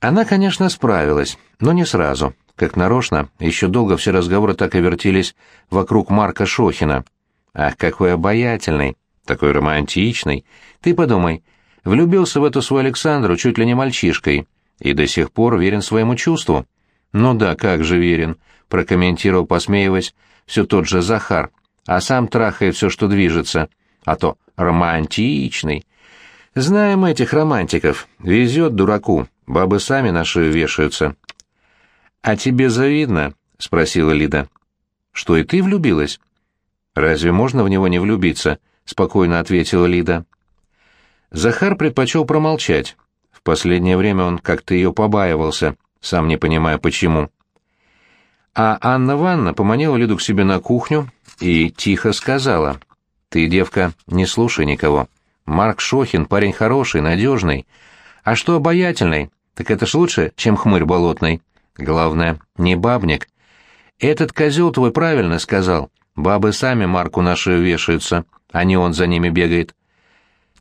Она, конечно, справилась, но не сразу. Как нарочно, еще долго все разговоры так и вертелись вокруг Марка Шохина. Ах, какой обаятельный, такой романтичный. Ты подумай, влюбился в эту свою Александру чуть ли не мальчишкой и до сих пор верен своему чувству. Ну да, как же верен, прокомментировал, посмеиваясь, все тот же Захар, а сам трахает все, что движется. А то романтичный. Знаем этих романтиков. Везет дураку, бабы сами на шею вешаются. «А тебе завидно?» — спросила Лида. «Что, и ты влюбилась?» «Разве можно в него не влюбиться?» — спокойно ответила Лида. Захар предпочел промолчать. В последнее время он как-то ее побаивался, сам не понимая почему. А Анна Ванна поманила Лиду к себе на кухню и тихо сказала. «Ты, девка, не слушай никого. Марк Шохин парень хороший, надежный. А что обаятельный, так это ж лучше, чем хмырь болотный. Главное, не бабник. Этот козел твой правильно сказал. Бабы сами Марку на шею вешаются, а не он за ними бегает.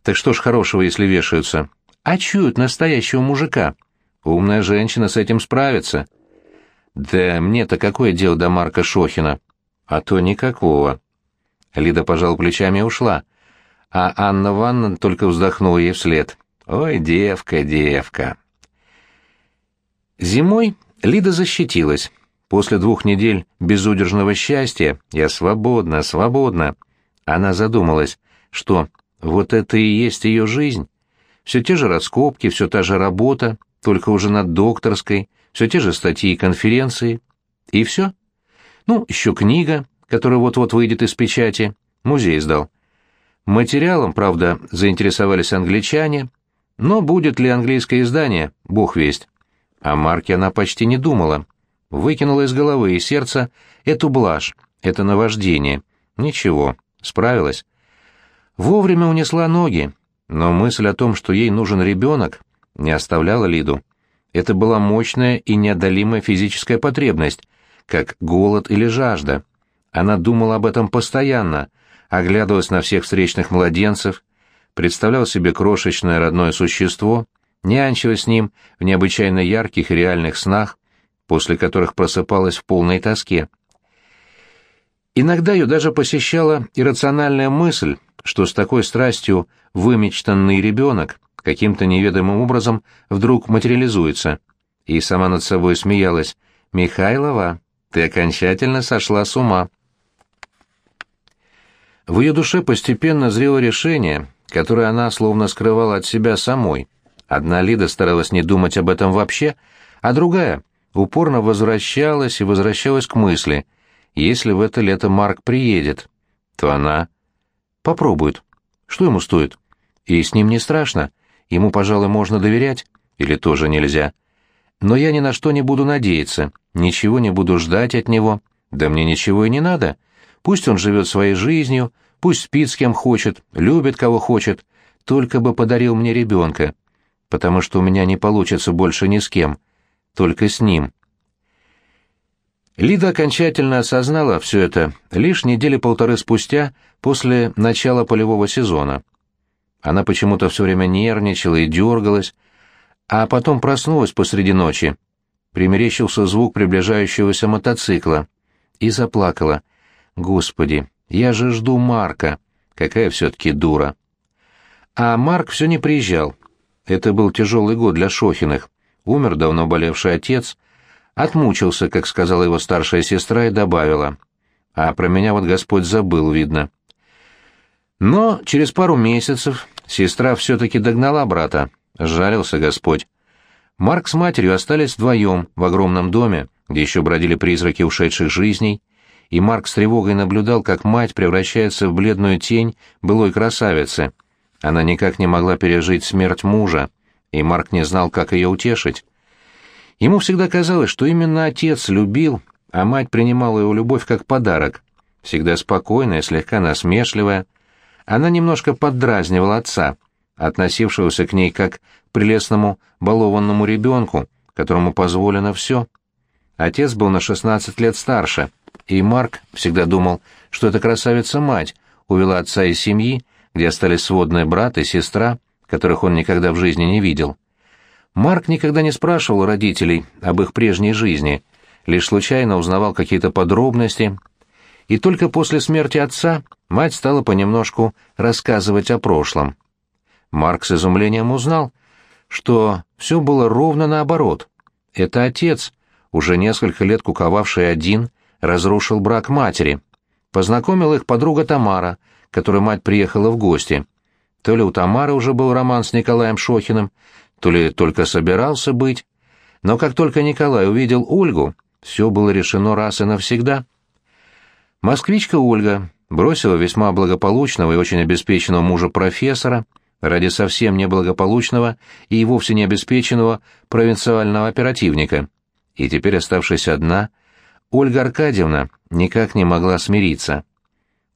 Так что ж хорошего, если вешаются? А чуют настоящего мужика. Умная женщина с этим справится. Да мне-то какое дело до Марка Шохина? А то никакого. Лида пожала плечами и ушла. А Анна Ванна только вздохнула ей вслед. Ой, девка, девка. Зимой Лида защитилась. После двух недель безудержного счастья я свободна, свободна. Она задумалась, что вот это и есть ее жизнь. Все те же раскопки, все та же работа, только уже над докторской, все те же статьи и конференции. И все. Ну, еще книга, которая вот-вот выйдет из печати. Музей сдал. Материалом, правда, заинтересовались англичане, но будет ли английское издание, бог весть. О Марке она почти не думала. Выкинула из головы и сердца эту блажь, это наваждение. Ничего, справилась. Вовремя унесла ноги, но мысль о том, что ей нужен ребенок, не оставляла Лиду. Это была мощная и неодолимая физическая потребность, как голод или жажда. Она думала об этом постоянно, оглядывалась на всех встречных младенцев, представляла себе крошечное родное существо, нянчилась с ним в необычайно ярких реальных снах, после которых просыпалась в полной тоске. Иногда ее даже посещала иррациональная мысль, что с такой страстью вымечтанный ребенок каким-то неведомым образом вдруг материализуется. И сама над собой смеялась. «Михайлова, ты окончательно сошла с ума». В ее душе постепенно зрело решение, которое она словно скрывала от себя самой. Одна Лида старалась не думать об этом вообще, а другая упорно возвращалась и возвращалась к мысли, если в это лето Марк приедет, то она попробует. Что ему стоит? И с ним не страшно, ему, пожалуй, можно доверять, или тоже нельзя. Но я ни на что не буду надеяться, ничего не буду ждать от него, да мне ничего и не надо. Пусть он живет своей жизнью, пусть спит с кем хочет, любит кого хочет, только бы подарил мне ребенка потому что у меня не получится больше ни с кем, только с ним. Лида окончательно осознала все это лишь недели полторы спустя после начала полевого сезона. Она почему-то все время нервничала и дергалась, а потом проснулась посреди ночи. Примерещился звук приближающегося мотоцикла и заплакала. «Господи, я же жду Марка! Какая все-таки дура!» А Марк все не приезжал, это был тяжелый год для Шохиных. Умер давно болевший отец. Отмучился, как сказала его старшая сестра, и добавила. А про меня вот Господь забыл, видно. Но через пару месяцев сестра все-таки догнала брата. Жалился Господь. Марк с матерью остались вдвоем в огромном доме, где еще бродили призраки ушедших жизней, и Марк с тревогой наблюдал, как мать превращается в бледную тень былой красавицы — она никак не могла пережить смерть мужа, и Марк не знал, как ее утешить. Ему всегда казалось, что именно отец любил, а мать принимала его любовь как подарок, всегда спокойная, слегка насмешливая. Она немножко поддразнивала отца, относившегося к ней как к прелестному балованному ребенку, которому позволено все. Отец был на 16 лет старше, и Марк всегда думал, что эта красавица-мать увела отца из семьи, где остались сводный брат и сестра, которых он никогда в жизни не видел. Марк никогда не спрашивал родителей об их прежней жизни, лишь случайно узнавал какие-то подробности, и только после смерти отца мать стала понемножку рассказывать о прошлом. Марк с изумлением узнал, что все было ровно наоборот. Это отец, уже несколько лет куковавший один, разрушил брак матери. Познакомил их подруга Тамара, которой мать приехала в гости. То ли у Тамары уже был роман с Николаем Шохиным, то ли только собирался быть. Но как только Николай увидел Ольгу, все было решено раз и навсегда. Москвичка Ольга бросила весьма благополучного и очень обеспеченного мужа профессора ради совсем неблагополучного и вовсе не обеспеченного провинциального оперативника. И теперь, оставшись одна, Ольга Аркадьевна никак не могла смириться.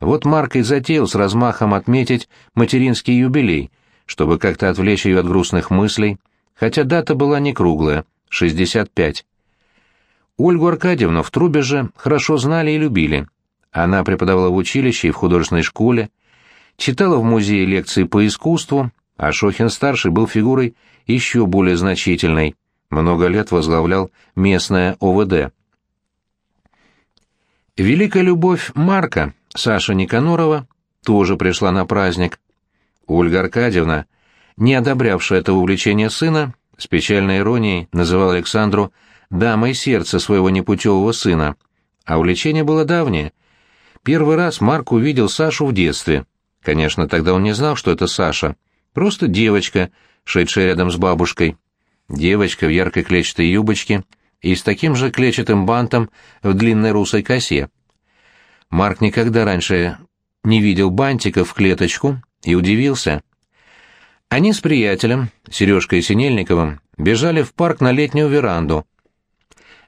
Вот Марк и затеял с размахом отметить материнский юбилей, чтобы как-то отвлечь ее от грустных мыслей, хотя дата была не круглая — 65. Ольгу Аркадьевну в трубе же хорошо знали и любили. Она преподавала в училище и в художественной школе, читала в музее лекции по искусству, а Шохин-старший был фигурой еще более значительной, много лет возглавлял местное ОВД. Великая любовь Марка, Саша Никанорова, тоже пришла на праздник. Ольга Аркадьевна, не одобрявшая этого увлечения сына, с печальной иронией называла Александру «дамой сердца своего непутевого сына», а увлечение было давнее. Первый раз Марк увидел Сашу в детстве. Конечно, тогда он не знал, что это Саша. Просто девочка, шедшая рядом с бабушкой. Девочка в яркой клетчатой юбочке — и с таким же клетчатым бантом в длинной русой косе. Марк никогда раньше не видел бантиков в клеточку и удивился. Они с приятелем, Сережкой и Синельниковым, бежали в парк на летнюю веранду,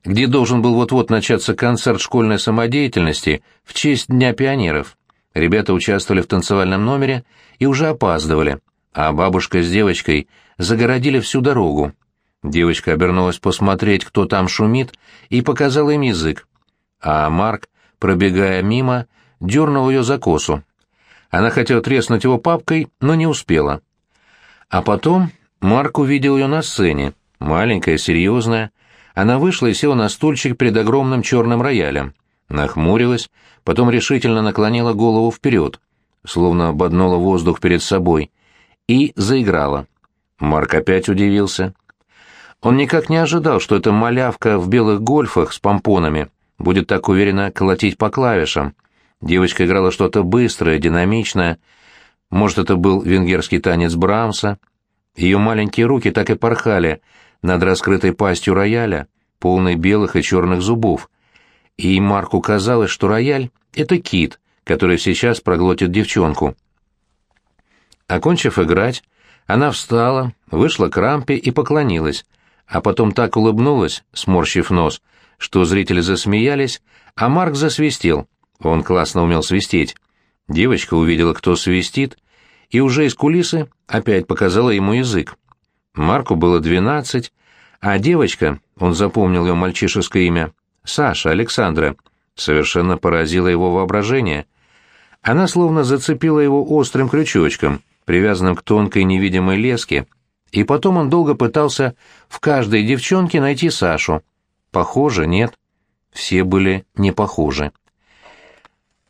где должен был вот-вот начаться концерт школьной самодеятельности в честь Дня пионеров. Ребята участвовали в танцевальном номере и уже опаздывали, а бабушка с девочкой загородили всю дорогу. Девочка обернулась посмотреть, кто там шумит, и показала им язык. А Марк, пробегая мимо, дернул ее за косу. Она хотела треснуть его папкой, но не успела. А потом Марк увидел ее на сцене, маленькая, серьезная. Она вышла и села на стульчик перед огромным черным роялем. Нахмурилась, потом решительно наклонила голову вперед, словно ободнула воздух перед собой, и заиграла. Марк опять удивился. Он никак не ожидал, что эта малявка в белых гольфах с помпонами будет так уверенно колотить по клавишам. Девочка играла что-то быстрое, динамичное. Может, это был венгерский танец Брамса. Ее маленькие руки так и порхали над раскрытой пастью рояля, полной белых и черных зубов. И Марку казалось, что рояль — это кит, который сейчас проглотит девчонку. Окончив играть, она встала, вышла к рампе и поклонилась — а потом так улыбнулась, сморщив нос, что зрители засмеялись, а Марк засвистел. Он классно умел свистеть. Девочка увидела, кто свистит, и уже из кулисы опять показала ему язык. Марку было двенадцать, а девочка, он запомнил ее мальчишеское имя, Саша Александра, совершенно поразила его воображение. Она словно зацепила его острым крючочком, привязанным к тонкой невидимой леске, и потом он долго пытался в каждой девчонке найти Сашу. Похоже, нет. Все были не похожи.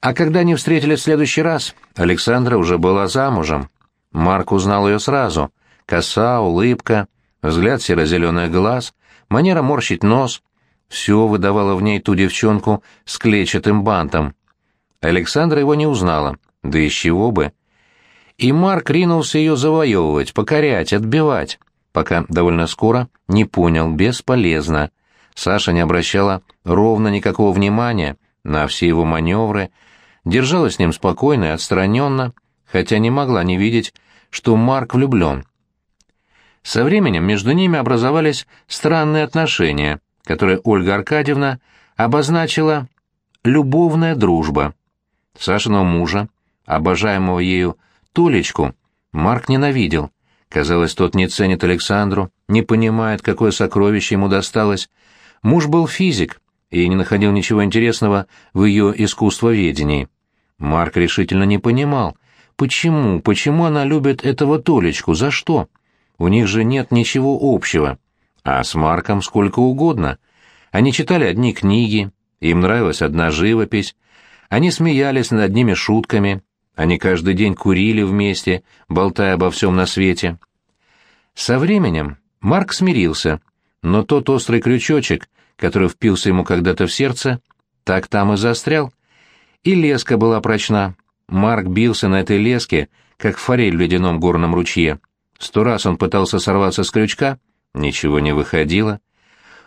А когда они встретились в следующий раз, Александра уже была замужем. Марк узнал ее сразу. Коса, улыбка, взгляд серо-зеленых глаз, манера морщить нос. Все выдавало в ней ту девчонку с клетчатым бантом. Александра его не узнала. Да из чего бы? и Марк ринулся ее завоевывать, покорять, отбивать, пока довольно скоро не понял, бесполезно. Саша не обращала ровно никакого внимания на все его маневры, держалась с ним спокойно и отстраненно, хотя не могла не видеть, что Марк влюблен. Со временем между ними образовались странные отношения, которые Ольга Аркадьевна обозначила «любовная дружба». Сашиного мужа, обожаемого ею Толечку Марк ненавидел. Казалось, тот не ценит Александру, не понимает, какое сокровище ему досталось. Муж был физик и не находил ничего интересного в ее искусствоведении. Марк решительно не понимал, почему, почему она любит этого Толечку, за что? у них же нет ничего общего. А с Марком сколько угодно. Они читали одни книги, им нравилась одна живопись, они смеялись над одними шутками, они каждый день курили вместе, болтая обо всем на свете. Со временем Марк смирился, но тот острый крючочек, который впился ему когда-то в сердце, так там и застрял. И леска была прочна. Марк бился на этой леске, как форель в ледяном горном ручье. Сто раз он пытался сорваться с крючка, ничего не выходило.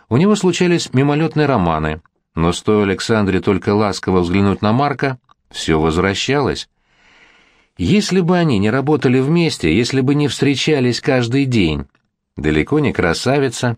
У него случались мимолетные романы, но стоило Александре только ласково взглянуть на Марка, все возвращалось. Если бы они не работали вместе, если бы не встречались каждый день, далеко не красавица,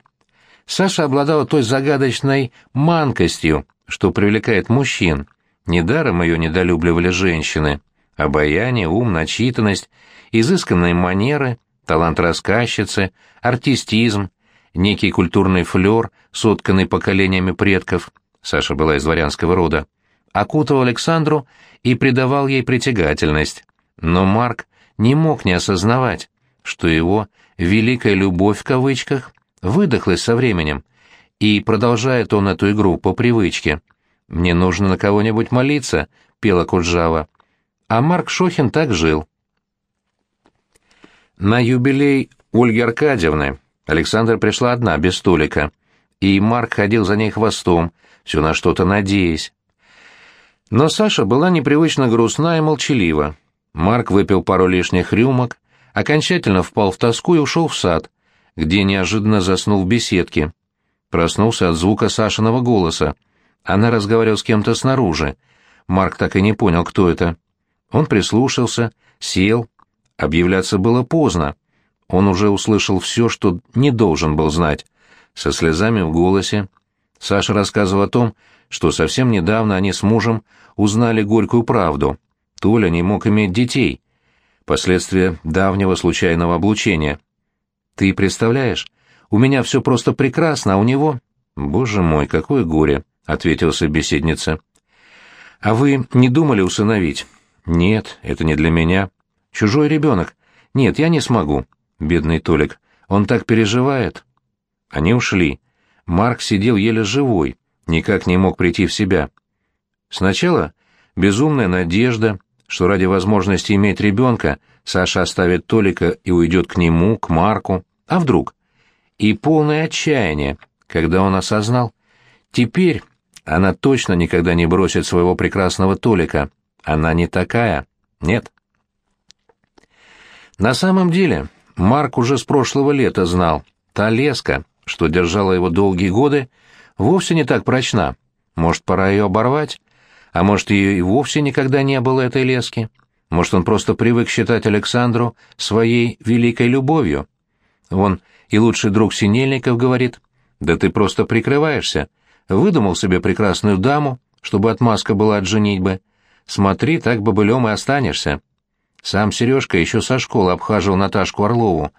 Саша обладала той загадочной манкостью, что привлекает мужчин. Недаром ее недолюбливали женщины. Обаяние, ум, начитанность, изысканные манеры, талант рассказчицы, артистизм, некий культурный флер, сотканный поколениями предков. Саша была из дворянского рода. Окутывал Александру и придавал ей притягательность. Но Марк не мог не осознавать, что его «великая любовь» в кавычках выдохлась со временем, и продолжает он эту игру по привычке. «Мне нужно на кого-нибудь молиться», — пела Куджава. А Марк Шохин так жил. На юбилей Ольги Аркадьевны Александра пришла одна, без столика, и Марк ходил за ней хвостом, все на что-то надеясь. Но Саша была непривычно грустна и молчалива. Марк выпил пару лишних рюмок, окончательно впал в тоску и ушел в сад, где неожиданно заснул в беседке. Проснулся от звука Сашиного голоса. Она разговаривала с кем-то снаружи. Марк так и не понял, кто это. Он прислушался, сел. Объявляться было поздно. Он уже услышал все, что не должен был знать. Со слезами в голосе. Саша рассказывал о том, что совсем недавно они с мужем узнали горькую правду. Толя не мог иметь детей. Последствия давнего случайного облучения. Ты представляешь, у меня все просто прекрасно, а у него... Боже мой, какое горе, — ответила собеседница. А вы не думали усыновить? Нет, это не для меня. Чужой ребенок. Нет, я не смогу. Бедный Толик. Он так переживает. Они ушли. Марк сидел еле живой, никак не мог прийти в себя. Сначала безумная надежда, что ради возможности иметь ребенка Саша оставит Толика и уйдет к нему, к Марку. А вдруг? И полное отчаяние, когда он осознал. Теперь она точно никогда не бросит своего прекрасного Толика. Она не такая. Нет. На самом деле, Марк уже с прошлого лета знал, та леска, что держала его долгие годы, вовсе не так прочна. Может, пора ее оборвать? А может, ее и вовсе никогда не было, этой лески? Может, он просто привык считать Александру своей великой любовью? Он и лучший друг Синельников говорит, «Да ты просто прикрываешься. Выдумал себе прекрасную даму, чтобы отмазка была от женитьбы. Смотри, так бобылем и останешься». Сам Сережка еще со школы обхаживал Наташку Орлову.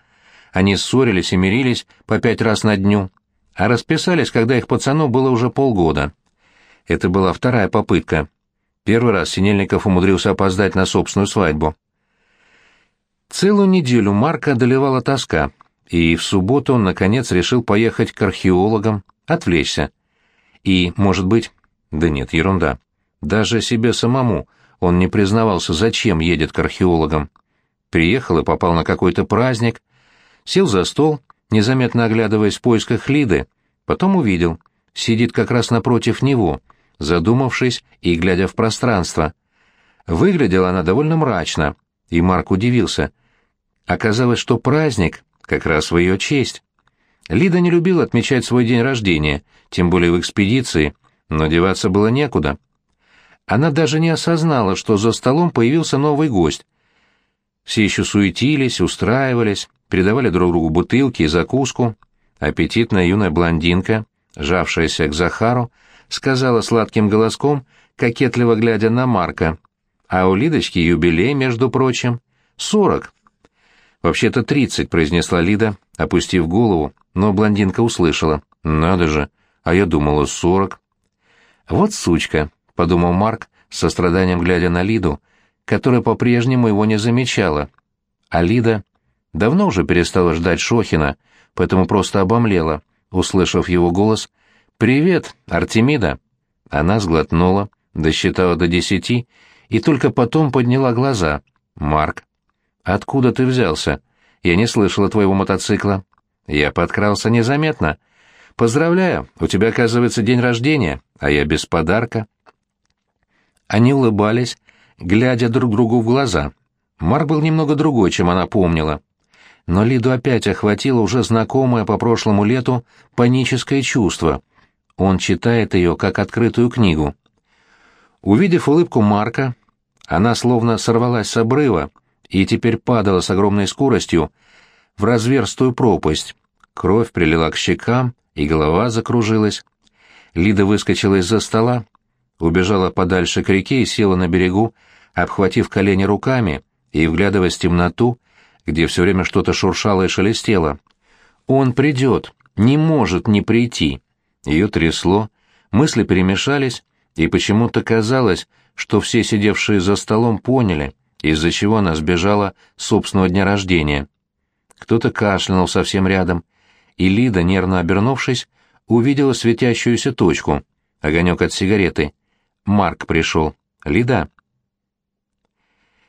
Они ссорились и мирились по пять раз на дню, а расписались, когда их пацану было уже полгода. Это была вторая попытка. Первый раз Синельников умудрился опоздать на собственную свадьбу. Целую неделю Марка одолевала тоска, и в субботу он, наконец, решил поехать к археологам, отвлечься. И, может быть... Да нет, ерунда. Даже себе самому он не признавался, зачем едет к археологам. Приехал и попал на какой-то праздник, сел за стол, незаметно оглядываясь в поисках Лиды, потом увидел, сидит как раз напротив него, задумавшись и глядя в пространство. Выглядела она довольно мрачно, и Марк удивился. Оказалось, что праздник как раз в ее честь. Лида не любила отмечать свой день рождения, тем более в экспедиции, но деваться было некуда. Она даже не осознала, что за столом появился новый гость. Все еще суетились, устраивались, передавали друг другу бутылки и закуску. Аппетитная юная блондинка, жавшаяся к Захару, сказала сладким голоском, кокетливо глядя на Марка. «А у Лидочки юбилей, между прочим. Сорок». «Вообще-то тридцать», — произнесла Лида, опустив голову, но блондинка услышала. «Надо же, а я думала, сорок». «Вот сучка», подумал Марк, с состраданием глядя на Лиду, которая по-прежнему его не замечала. А Лида давно уже перестала ждать Шохина, поэтому просто обомлела, услышав его голос «Привет, Артемида!». Она сглотнула, досчитала до десяти и только потом подняла глаза. «Марк, откуда ты взялся? Я не слышала твоего мотоцикла». «Я подкрался незаметно. Поздравляю, у тебя, оказывается, день рождения, а я без подарка». Они улыбались, глядя друг другу в глаза. Марк был немного другой, чем она помнила. Но Лиду опять охватило уже знакомое по прошлому лету паническое чувство. Он читает ее как открытую книгу. Увидев улыбку Марка, она словно сорвалась с обрыва и теперь падала с огромной скоростью в разверстую пропасть. Кровь прилила к щекам, и голова закружилась. Лида выскочила из-за стола, убежала подальше к реке и села на берегу, обхватив колени руками и вглядываясь в темноту, где все время что-то шуршало и шелестело. «Он придет, не может не прийти». Ее трясло, мысли перемешались, и почему-то казалось, что все сидевшие за столом поняли, из-за чего она сбежала с собственного дня рождения. Кто-то кашлянул совсем рядом, и Лида, нервно обернувшись, увидела светящуюся точку, огонек от сигареты. Марк пришел. «Лида?»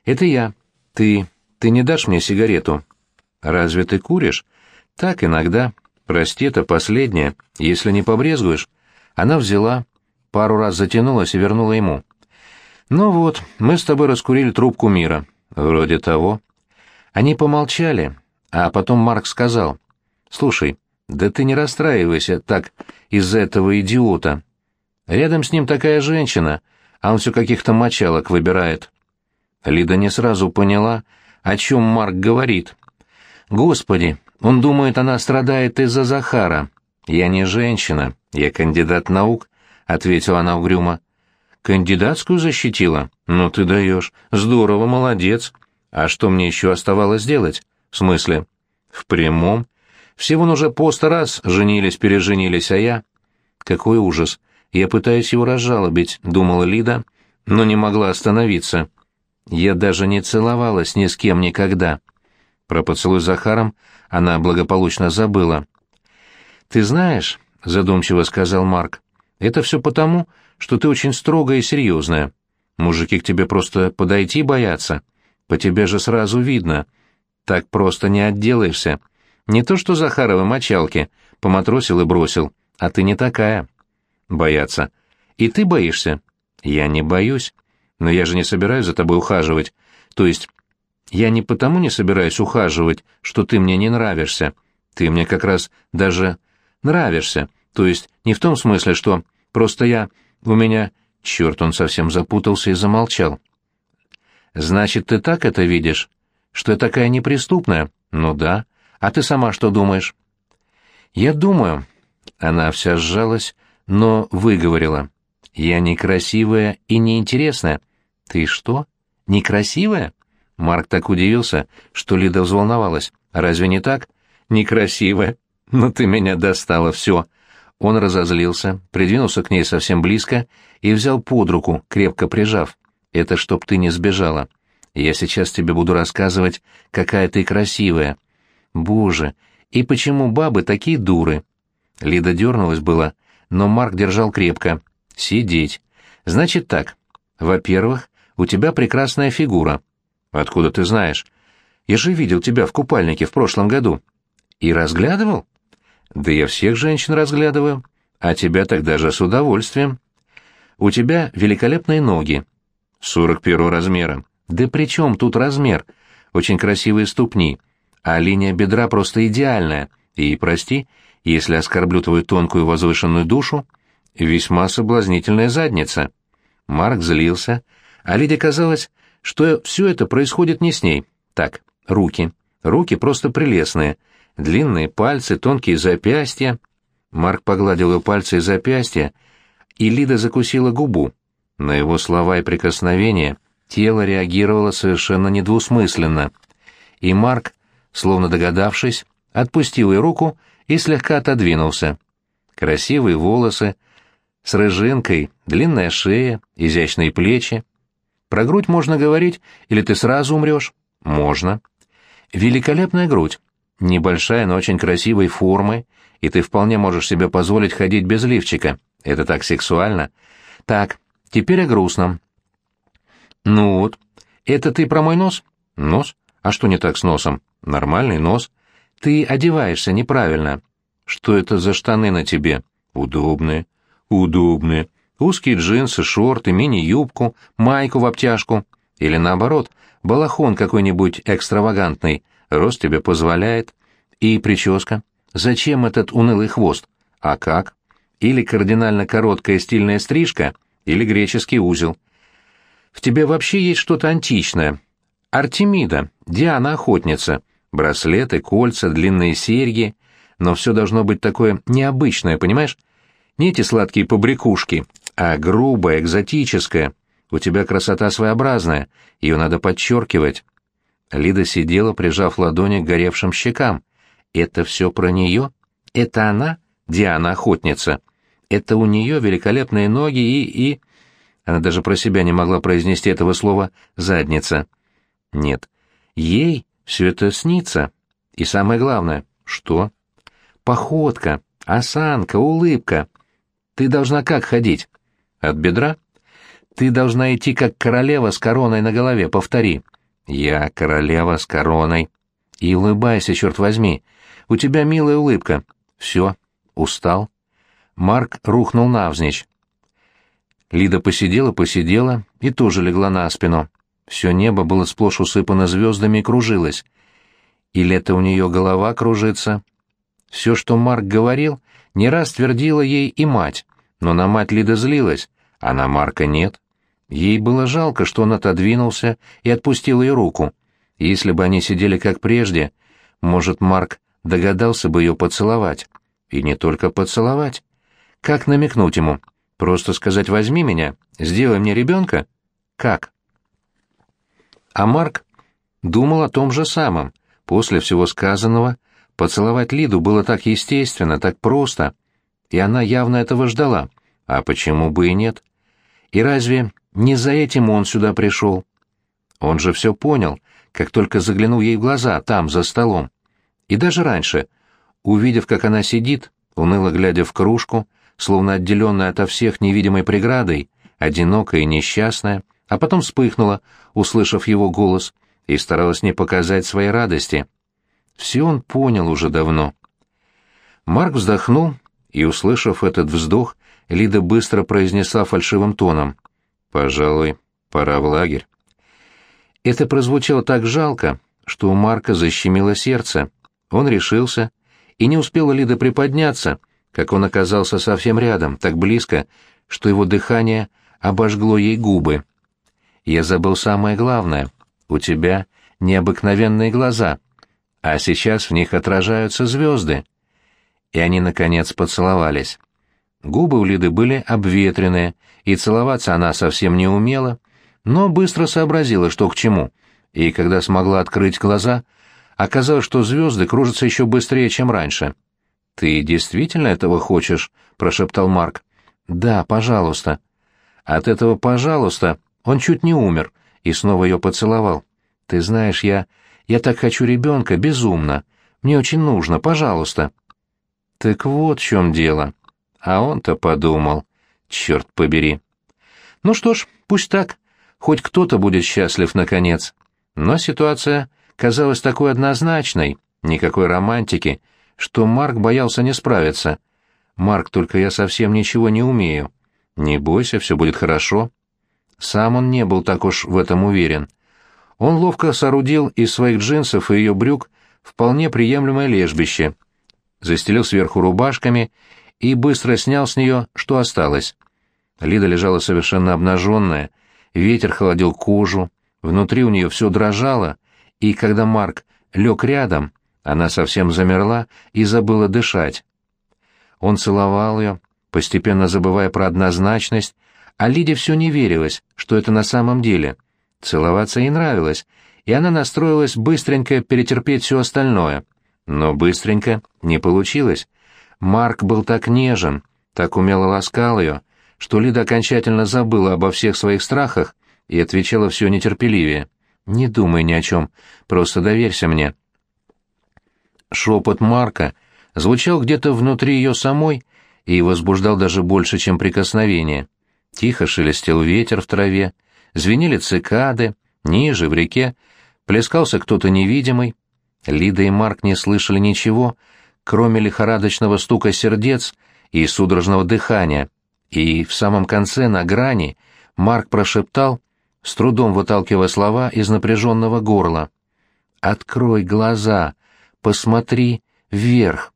«Это я. Ты... ты не дашь мне сигарету?» «Разве ты куришь?» «Так иногда. Прости, это последнее. Если не побрезгуешь». Она взяла, пару раз затянулась и вернула ему. «Ну вот, мы с тобой раскурили трубку мира». «Вроде того». Они помолчали, а потом Марк сказал. «Слушай, да ты не расстраивайся так из-за этого идиота. Рядом с ним такая женщина, а он все каких-то мочалок выбирает». Лида не сразу поняла, о чем Марк говорит. «Господи, он думает, она страдает из-за Захара. Я не женщина, я кандидат наук», — ответила она угрюмо. «Кандидатскую защитила? Ну ты даешь. Здорово, молодец. А что мне еще оставалось делать? В смысле?» «В прямом. Все вон уже по сто раз женились-переженились, а я...» «Какой ужас. Я пытаюсь его разжалобить», — думала Лида, но не могла остановиться. Я даже не целовалась ни с кем никогда. Про поцелуй с Захаром она благополучно забыла. «Ты знаешь», — задумчиво сказал Марк, — «это все потому, что ты очень строгая и серьезная. Мужики к тебе просто подойти боятся. По тебе же сразу видно. Так просто не отделаешься. Не то что Захаровы мочалки, поматросил и бросил, а ты не такая». «Боятся. И ты боишься?» «Я не боюсь. Но я же не собираюсь за тобой ухаживать. То есть, я не потому не собираюсь ухаживать, что ты мне не нравишься. Ты мне как раз даже нравишься. То есть, не в том смысле, что просто я... У меня... Черт, он совсем запутался и замолчал. «Значит, ты так это видишь? Что я такая неприступная? Ну да. А ты сама что думаешь?» «Я думаю...» Она вся сжалась, но выговорила. «Я некрасивая и неинтересная. «Ты что? Некрасивая?» Марк так удивился, что Лида взволновалась. «Разве не так?» «Некрасивая. Ну ты меня достала, все». Он разозлился, придвинулся к ней совсем близко и взял под руку, крепко прижав. «Это чтоб ты не сбежала. Я сейчас тебе буду рассказывать, какая ты красивая. Боже, и почему бабы такие дуры?» Лида дернулась было, но Марк держал крепко. «Сидеть. Значит так. Во-первых, у тебя прекрасная фигура. Откуда ты знаешь? Я же видел тебя в купальнике в прошлом году. И разглядывал? Да я всех женщин разглядываю. А тебя тогда же с удовольствием. У тебя великолепные ноги. Сорок первого размера. Да при чем тут размер? Очень красивые ступни. А линия бедра просто идеальная. И, прости, если оскорблю твою тонкую возвышенную душу, весьма соблазнительная задница. Марк злился, а Лиде казалось, что все это происходит не с ней. Так, руки. Руки просто прелестные. Длинные пальцы, тонкие запястья. Марк погладил ее пальцы и запястья, и Лида закусила губу. На его слова и прикосновения тело реагировало совершенно недвусмысленно. И Марк, словно догадавшись, отпустил ее руку и слегка отодвинулся. Красивые волосы, с рыжинкой, длинная шея, изящные плечи. Про грудь можно говорить, или ты сразу умрешь? Можно. Великолепная грудь, небольшая, но очень красивой формы, и ты вполне можешь себе позволить ходить без лифчика. Это так сексуально. Так, теперь о грустном. Ну вот, это ты про мой нос? Нос? А что не так с носом? Нормальный нос. Ты одеваешься неправильно. Что это за штаны на тебе? Удобные. Удобные. Узкие джинсы, шорты, мини-юбку, майку в обтяжку. Или наоборот, балахон какой-нибудь экстравагантный. Рост тебе позволяет. И прическа. Зачем этот унылый хвост? А как? Или кардинально короткая стильная стрижка, или греческий узел. В тебе вообще есть что-то античное. Артемида, Диана-охотница, браслеты, кольца, длинные серьги. Но все должно быть такое необычное, понимаешь? Не эти сладкие побрякушки, а грубое, экзотическое. У тебя красота своеобразная, ее надо подчеркивать. Лида сидела, прижав ладони к горевшим щекам. Это все про нее? Это она, Диана-охотница? Это у нее великолепные ноги и... и... Она даже про себя не могла произнести этого слова «задница». Нет, ей все это снится. И самое главное, что? Походка, осанка, улыбка. Ты должна как ходить? От бедра? Ты должна идти как королева с короной на голове, повтори. Я королева с короной. И улыбайся, черт возьми. У тебя милая улыбка. Все, устал. Марк рухнул навзничь. Лида посидела-посидела и тоже легла на спину. Все небо было сплошь усыпано звездами и кружилось. Или это у нее голова кружится? Все, что Марк говорил, не раз твердила ей и мать. Но на мать Лида злилась, а на Марка нет. Ей было жалко, что он отодвинулся и отпустил ее руку. Если бы они сидели как прежде, может, Марк догадался бы ее поцеловать. И не только поцеловать. Как намекнуть ему? Просто сказать «возьми меня, сделай мне ребенка»? Как? А Марк думал о том же самом. После всего сказанного поцеловать Лиду было так естественно, так просто и она явно этого ждала. А почему бы и нет? И разве не за этим он сюда пришел? Он же все понял, как только заглянул ей в глаза, там, за столом. И даже раньше, увидев, как она сидит, уныло глядя в кружку, словно отделенная ото всех невидимой преградой, одинокая и несчастная, а потом вспыхнула, услышав его голос, и старалась не показать своей радости. Все он понял уже давно. Марк вздохнул и, услышав этот вздох, Лида быстро произнесла фальшивым тоном. «Пожалуй, пора в лагерь». Это прозвучало так жалко, что у Марка защемило сердце. Он решился, и не успела Лида приподняться, как он оказался совсем рядом, так близко, что его дыхание обожгло ей губы. «Я забыл самое главное. У тебя необыкновенные глаза, а сейчас в них отражаются звезды» и они, наконец, поцеловались. Губы у Лиды были обветренные, и целоваться она совсем не умела, но быстро сообразила, что к чему, и когда смогла открыть глаза, оказалось, что звезды кружатся еще быстрее, чем раньше. «Ты действительно этого хочешь?» — прошептал Марк. «Да, пожалуйста». От этого «пожалуйста» он чуть не умер и снова ее поцеловал. «Ты знаешь, я... я так хочу ребенка, безумно. Мне очень нужно, пожалуйста». Так вот в чем дело. А он-то подумал. Черт побери. Ну что ж, пусть так. Хоть кто-то будет счастлив, наконец. Но ситуация казалась такой однозначной, никакой романтики, что Марк боялся не справиться. «Марк, только я совсем ничего не умею. Не бойся, все будет хорошо». Сам он не был так уж в этом уверен. Он ловко соорудил из своих джинсов и ее брюк вполне приемлемое лежбище — застелил сверху рубашками и быстро снял с нее, что осталось. Лида лежала совершенно обнаженная, ветер холодил кожу, внутри у нее все дрожало, и когда Марк лег рядом, она совсем замерла и забыла дышать. Он целовал ее, постепенно забывая про однозначность, а Лиде все не верилось, что это на самом деле. Целоваться ей нравилось, и она настроилась быстренько перетерпеть все остальное — но быстренько не получилось. Марк был так нежен, так умело ласкал ее, что Лида окончательно забыла обо всех своих страхах и отвечала все нетерпеливее. «Не думай ни о чем, просто доверься мне, Шепот Марка звучал где-то внутри ее самой и возбуждал даже больше, чем прикосновение. Тихо шелестел ветер в траве, звенели цикады, ниже, в реке, плескался кто-то невидимый. Лида и Марк не слышали ничего, кроме лихорадочного стука сердец и судорожного дыхания. И в самом конце, на грани, Марк прошептал, с трудом выталкивая слова из напряженного горла. «Открой глаза, посмотри вверх».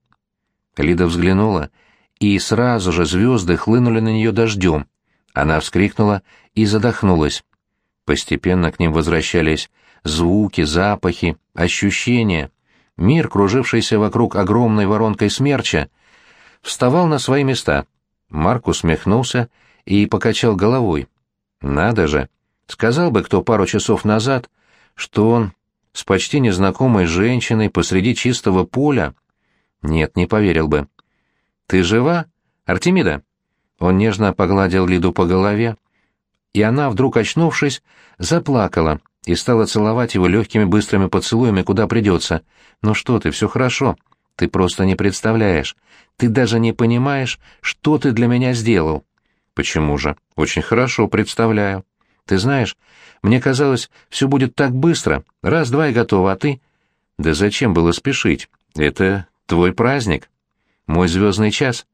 Лида взглянула, и сразу же звезды хлынули на нее дождем. Она вскрикнула и задохнулась. Постепенно к ним возвращались звуки, запахи, ощущения. Мир, кружившийся вокруг огромной воронкой смерча, вставал на свои места. Марк усмехнулся и покачал головой. «Надо же! Сказал бы кто пару часов назад, что он с почти незнакомой женщиной посреди чистого поля. Нет, не поверил бы. Ты жива, Артемида? Он нежно погладил Лиду по голове, и она, вдруг очнувшись, заплакала и стала целовать его легкими быстрыми поцелуями, куда придется. «Ну что ты, все хорошо. Ты просто не представляешь. Ты даже не понимаешь, что ты для меня сделал». «Почему же? Очень хорошо представляю». Ты знаешь, мне казалось, все будет так быстро, раз-два и готово, а ты... Да зачем было спешить? Это твой праздник. Мой звездный час.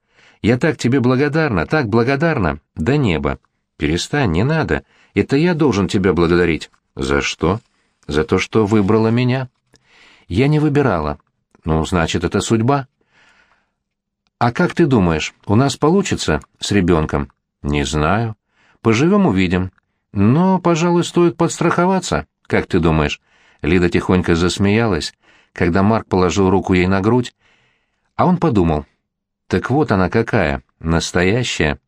Я так тебе благодарна, так благодарна. До неба. Перестань, не надо. Это я должен тебя благодарить. За что? За то, что выбрала меня. Я не выбирала. Ну, значит, это судьба. А как ты думаешь, у нас получится с ребенком? Не знаю. Поживем — увидим. Но, пожалуй, стоит подстраховаться. Как ты думаешь? Лида тихонько засмеялась, когда Марк положил руку ей на грудь, а он подумал. Так вот она какая, настоящая.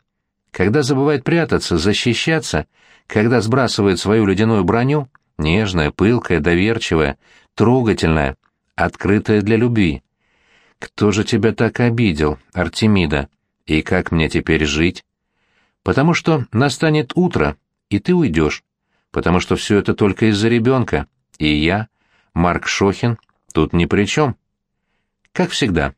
Когда забывает прятаться, защищаться, когда сбрасывает свою ледяную броню, нежная, пылкая, доверчивая, трогательная, открытая для любви. Кто же тебя так обидел, Артемида? И как мне теперь жить? Потому что настанет утро, и ты уйдешь, потому что все это только из-за ребенка, и я, Марк Шохин, тут ни при чем. Как всегда.